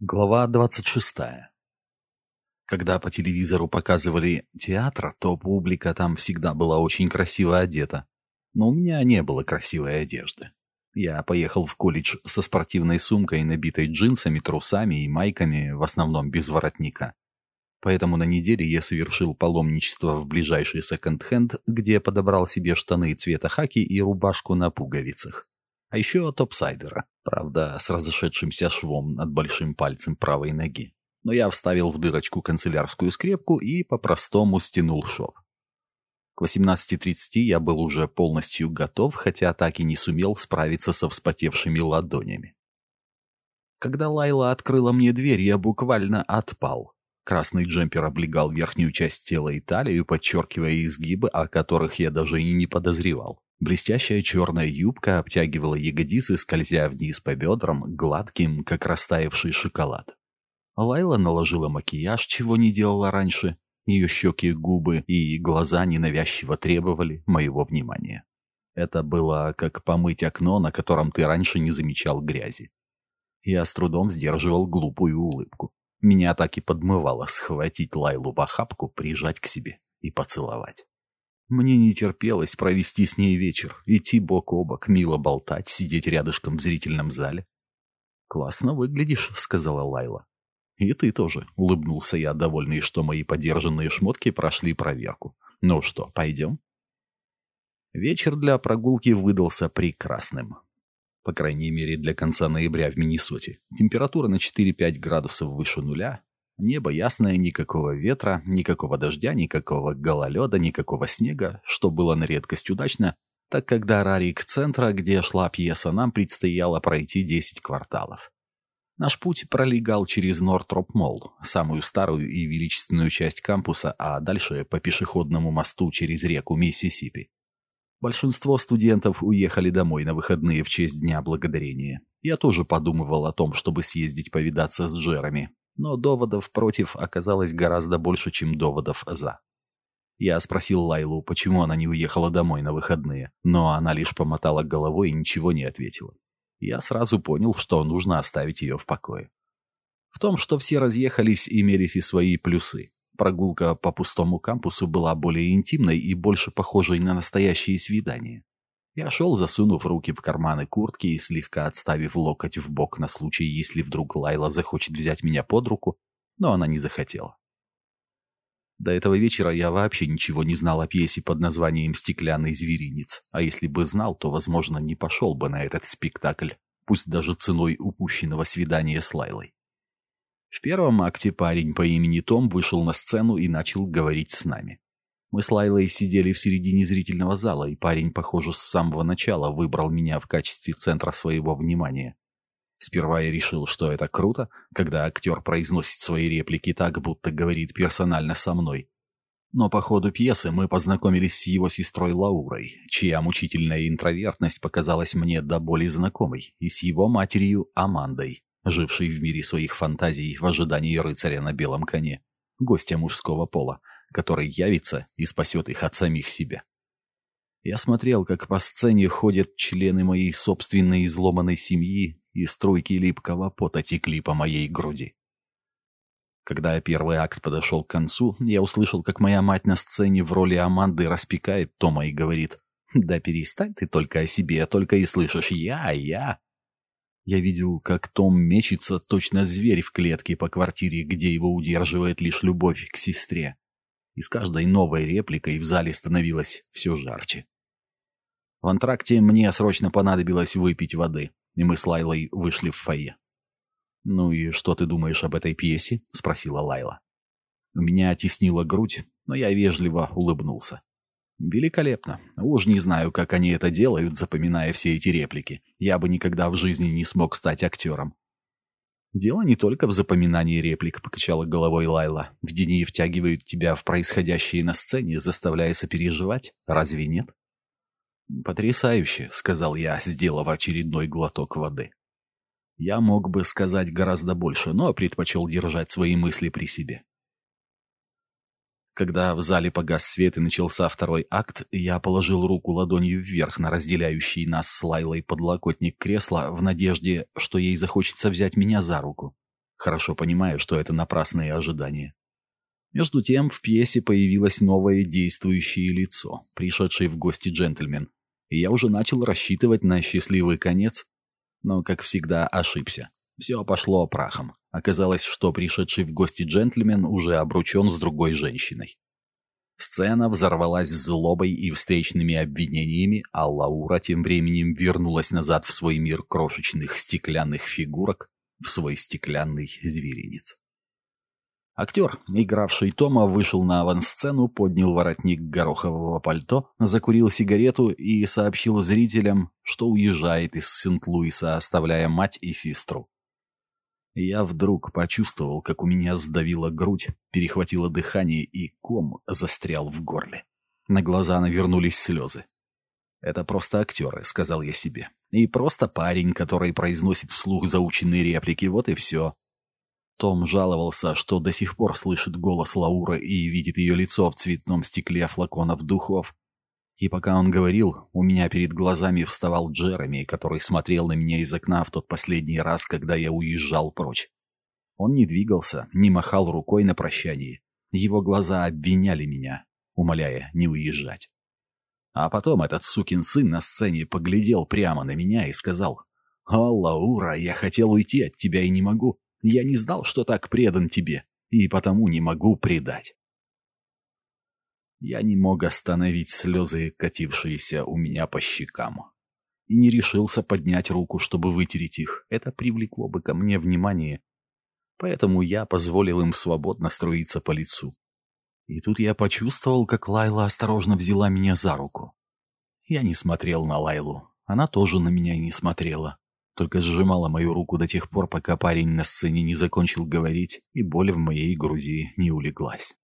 Глава 26. Когда по телевизору показывали театр, то публика там всегда была очень красиво одета. Но у меня не было красивой одежды. Я поехал в колледж со спортивной сумкой, набитой джинсами, трусами и майками, в основном без воротника. Поэтому на неделе я совершил паломничество в ближайший секонд-хенд, где подобрал себе штаны цвета хаки и рубашку на пуговицах. А еще топсайдера, правда, с разошедшимся швом над большим пальцем правой ноги. Но я вставил в дырочку канцелярскую скрепку и по-простому стянул шов. К 18.30 я был уже полностью готов, хотя так и не сумел справиться со вспотевшими ладонями. Когда Лайла открыла мне дверь, я буквально отпал. Красный джемпер облегал верхнюю часть тела и талию, подчеркивая изгибы, о которых я даже и не подозревал. Блестящая черная юбка обтягивала ягодицы, скользя вниз по бедрам, гладким, как растаявший шоколад. Лайла наложила макияж, чего не делала раньше. Ее щеки, губы и глаза ненавязчиво требовали моего внимания. Это было как помыть окно, на котором ты раньше не замечал грязи. Я с трудом сдерживал глупую улыбку. Меня так и подмывало схватить Лайлу в охапку, прижать к себе и поцеловать. Мне не терпелось провести с ней вечер, идти бок о бок, мило болтать, сидеть рядышком в зрительном зале. «Классно выглядишь», — сказала Лайла. «И ты тоже», — улыбнулся я, довольный, что мои подержанные шмотки прошли проверку. «Ну что, пойдем?» Вечер для прогулки выдался прекрасным. По крайней мере, для конца ноября в Миннесоте. Температура на 4-5 градусов выше нуля, Небо ясное, никакого ветра, никакого дождя, никакого гололеда, никакого снега, что было на редкость удачно, так как до Рариг-центра, где шла пьеса, нам предстояло пройти 10 кварталов. Наш путь пролегал через Нортроп-Молл, самую старую и величественную часть кампуса, а дальше по пешеходному мосту через реку Миссисипи. Большинство студентов уехали домой на выходные в честь Дня Благодарения. Я тоже подумывал о том, чтобы съездить повидаться с Джерами, но доводов против оказалось гораздо больше, чем доводов за. Я спросил Лайлу, почему она не уехала домой на выходные, но она лишь помотала головой и ничего не ответила. Я сразу понял, что нужно оставить ее в покое. В том, что все разъехались, имелись и свои плюсы. Прогулка по пустому кампусу была более интимной и больше похожей на настоящие свидания. Я шел, засунув руки в карманы куртки и слегка отставив локоть в бок на случай, если вдруг Лайла захочет взять меня под руку, но она не захотела. До этого вечера я вообще ничего не знал о пьесе под названием «Стеклянный зверинец», а если бы знал, то, возможно, не пошел бы на этот спектакль, пусть даже ценой упущенного свидания с Лайлой. В первом акте парень по имени Том вышел на сцену и начал говорить с нами. Мы с Лайлой сидели в середине зрительного зала, и парень, похоже, с самого начала выбрал меня в качестве центра своего внимания. Сперва я решил, что это круто, когда актер произносит свои реплики так, будто говорит персонально со мной. Но по ходу пьесы мы познакомились с его сестрой Лаурой, чья мучительная интровертность показалась мне до боли знакомой, и с его матерью Амандой, жившей в мире своих фантазий в ожидании рыцаря на белом коне, гостя мужского пола, который явится и спасет их от самих себя. Я смотрел, как по сцене ходят члены моей собственной изломанной семьи, и струйки липкого пота текли по моей груди. Когда первый акт подошел к концу, я услышал, как моя мать на сцене в роли Аманды распекает Тома и говорит, «Да перестань ты только о себе, только и слышишь «я, я». Я видел, как Том мечется, точно зверь в клетке по квартире, где его удерживает лишь любовь к сестре и с каждой новой репликой в зале становилось все жарче. В антракте мне срочно понадобилось выпить воды, и мы с Лайлой вышли в фойе. «Ну и что ты думаешь об этой пьесе?» — спросила Лайла. У меня теснила грудь, но я вежливо улыбнулся. «Великолепно. Уж не знаю, как они это делают, запоминая все эти реплики. Я бы никогда в жизни не смог стать актером. «Дело не только в запоминании реплик», — покачала головой Лайла. «В дни втягивают тебя в происходящее на сцене, заставляя сопереживать. Разве нет?» «Потрясающе», — сказал я, сделав очередной глоток воды. Я мог бы сказать гораздо больше, но предпочел держать свои мысли при себе. Когда в зале погас свет и начался второй акт, я положил руку ладонью вверх на разделяющий нас с Лайлой подлокотник кресла в надежде, что ей захочется взять меня за руку. хорошо понимая, что это напрасные ожидания. Между тем в пьесе появилось новое действующее лицо, пришедший в гости джентльмен, и я уже начал рассчитывать на счастливый конец, но, как всегда, ошибся. Все пошло прахом. Оказалось, что пришедший в гости джентльмен уже обручен с другой женщиной. Сцена взорвалась злобой и встречными обвинениями, а Лаура тем временем вернулась назад в свой мир крошечных стеклянных фигурок, в свой стеклянный зверинец. Актер, игравший Тома, вышел на авансцену, поднял воротник горохового пальто, закурил сигарету и сообщил зрителям, что уезжает из Сент-Луиса, оставляя мать и сестру. Я вдруг почувствовал, как у меня сдавила грудь, перехватило дыхание и ком застрял в горле. На глаза навернулись слезы. «Это просто актеры», — сказал я себе. «И просто парень, который произносит вслух заученные реплики, вот и все. том жаловался, что до сих пор слышит голос Лауры и видит ее лицо в цветном стекле флаконов духов, и пока он говорил, у меня перед глазами вставал Джереми, который смотрел на меня из окна в тот последний раз, когда я уезжал прочь. Он не двигался, не махал рукой на прощание. Его глаза обвиняли меня, умоляя не уезжать. А потом этот сукин сын на сцене поглядел прямо на меня и сказал, «О, Лаура, я хотел уйти от тебя и не могу. Я не знал, что так предан тебе, и потому не могу предать». Я не мог остановить слезы, катившиеся у меня по щекам. И не решился поднять руку, чтобы вытереть их. Это привлекло бы ко мне внимание. Поэтому я позволил им свободно струиться по лицу. И тут я почувствовал, как Лайла осторожно взяла меня за руку. Я не смотрел на Лайлу. Она тоже на меня не смотрела. Только сжимала мою руку до тех пор, пока парень на сцене не закончил говорить, и боль в моей груди не улеглась.